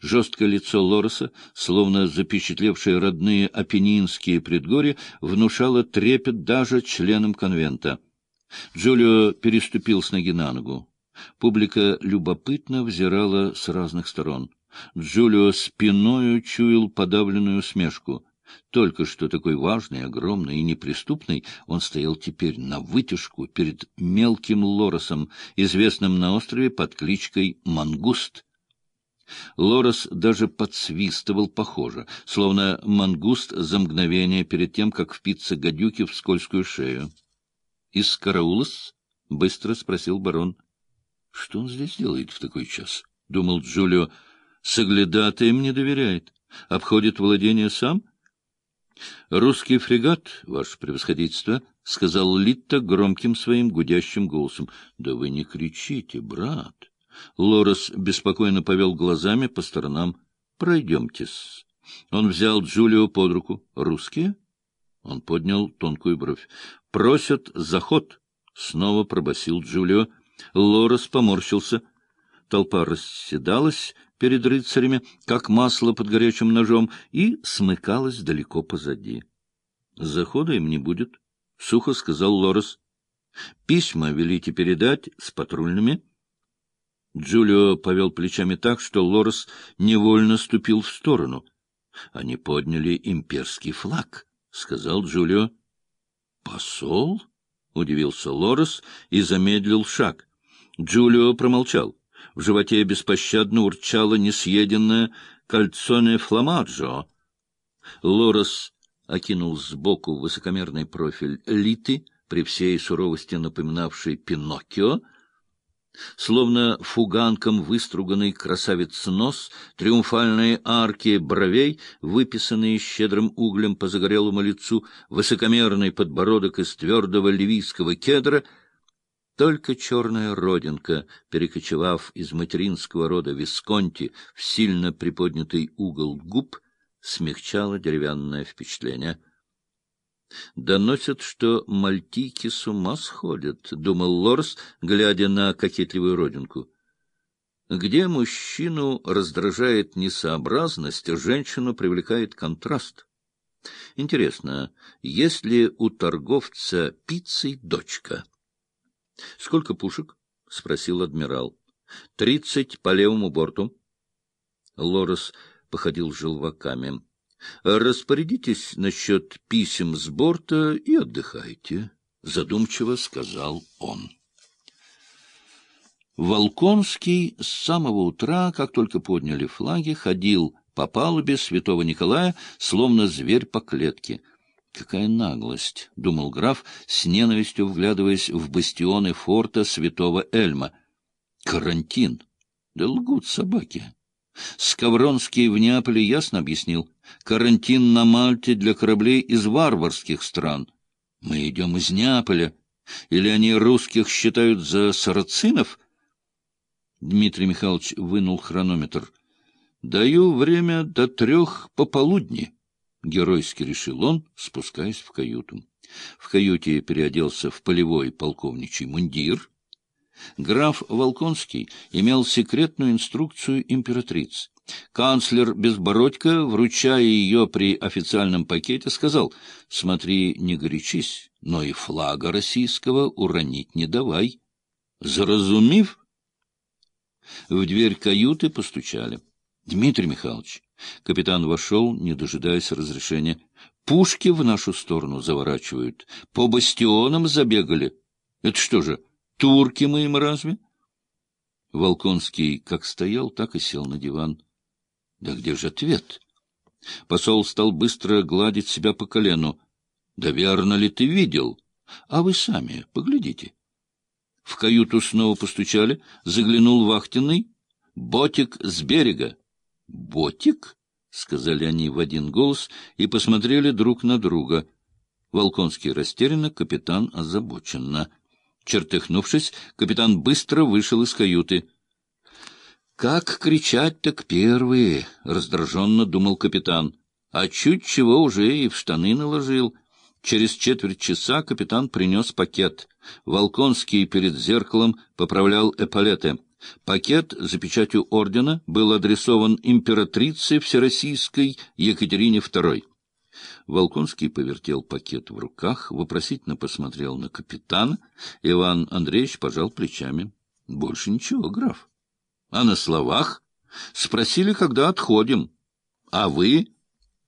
Жесткое лицо Лореса, словно запечатлевшее родные апеннинские предгорья, внушало трепет даже членам конвента. Джулио переступил с ноги на ногу. Публика любопытно взирала с разных сторон. Джулио спиною чуял подавленную усмешку. Только что такой важный, огромный и неприступный, он стоял теперь на вытяжку перед мелким лоросом, известным на острове под кличкой Мангуст. Лорес даже подсвистывал похоже, словно мангуст за мгновение перед тем, как впиться гадюки в скользкую шею. — Из караулос? — быстро спросил барон. — Что он здесь делает в такой час? — думал Джулио. — Соглядатаем не доверяет. Обходит владение сам? — Русский фрегат, ваше превосходительство, — сказал Литта громким своим гудящим голосом. — Да вы не кричите, брат. Лорес беспокойно повел глазами по сторонам. — Пройдемте-с. Он взял Джулио под руку. — Русские? Он поднял тонкую бровь. — Просят заход. Снова пробасил Джулио. Лорес поморщился. Толпа расседалась перед рыцарями, как масло под горячим ножом, и смыкалась далеко позади. — Захода им не будет, — сухо сказал Лорес. — Письма велите передать с патрульными. Джулио повел плечами так, что Лорес невольно ступил в сторону. — Они подняли имперский флаг, — сказал Джулио. — Посол? — удивился Лорес и замедлил шаг. Джулио промолчал. В животе беспощадно урчало несъеденное кальцоне фламаджо. Лорес окинул сбоку высокомерный профиль Литы, при всей суровости напоминавший Пиноккио, Словно фуганком выструганный красавец нос, триумфальные арки бровей, выписанные щедрым углем по загорелому лицу, высокомерный подбородок из твердого ливийского кедра — только черная родинка, перекочевав из материнского рода Висконти в сильно приподнятый угол губ, смягчала деревянное впечатление — Доносят, что мальтийки с ума сходят, — думал Лорс, глядя на кокетливую родинку. Где мужчину раздражает несообразность, женщину привлекает контраст. Интересно, есть ли у торговца пиццей дочка? — Сколько пушек? — спросил адмирал. — Тридцать по левому борту. Лорес походил желваками. Распорядитесь насчет писем с борта и отдыхайте, — задумчиво сказал он. Волконский с самого утра, как только подняли флаги, ходил по палубе святого Николая, словно зверь по клетке. «Какая наглость!» — думал граф, с ненавистью вглядываясь в бастионы форта святого Эльма. «Карантин! Да лгут собаки!» Скавронский в Неаполе ясно объяснил. Карантин на Мальте для кораблей из варварских стран. Мы идем из Неаполя. Или они русских считают за сарацинов? Дмитрий Михайлович вынул хронометр. «Даю время до трех пополудни», — геройски решил он, спускаясь в каюту. В каюте переоделся в полевой полковничий мундир, Граф Волконский имел секретную инструкцию императрицы. Канцлер Безбородько, вручая ее при официальном пакете, сказал, «Смотри, не горячись, но и флага российского уронить не давай». Заразумив, в дверь каюты постучали. «Дмитрий Михайлович». Капитан вошел, не дожидаясь разрешения. «Пушки в нашу сторону заворачивают. По бастионам забегали. Это что же, Турки мы им разве? Волконский как стоял, так и сел на диван. Да где же ответ? Посол стал быстро гладить себя по колену. Да верно ли ты видел? А вы сами поглядите. В каюту снова постучали, заглянул вахтенный. Ботик с берега. Ботик? — сказали они в один голос и посмотрели друг на друга. Волконский растерянно, капитан озабоченно — Чертыхнувшись, капитан быстро вышел из каюты. «Как кричать так первые!» — раздраженно думал капитан. «А чуть чего уже и в штаны наложил». Через четверть часа капитан принес пакет. Волконский перед зеркалом поправлял эполеты. Пакет за печатью ордена был адресован императрице Всероссийской Екатерине II. Волконский повертел пакет в руках, вопросительно посмотрел на капитана. Иван Андреевич пожал плечами. — Больше ничего, граф. — А на словах? Спросили, когда отходим. — А вы?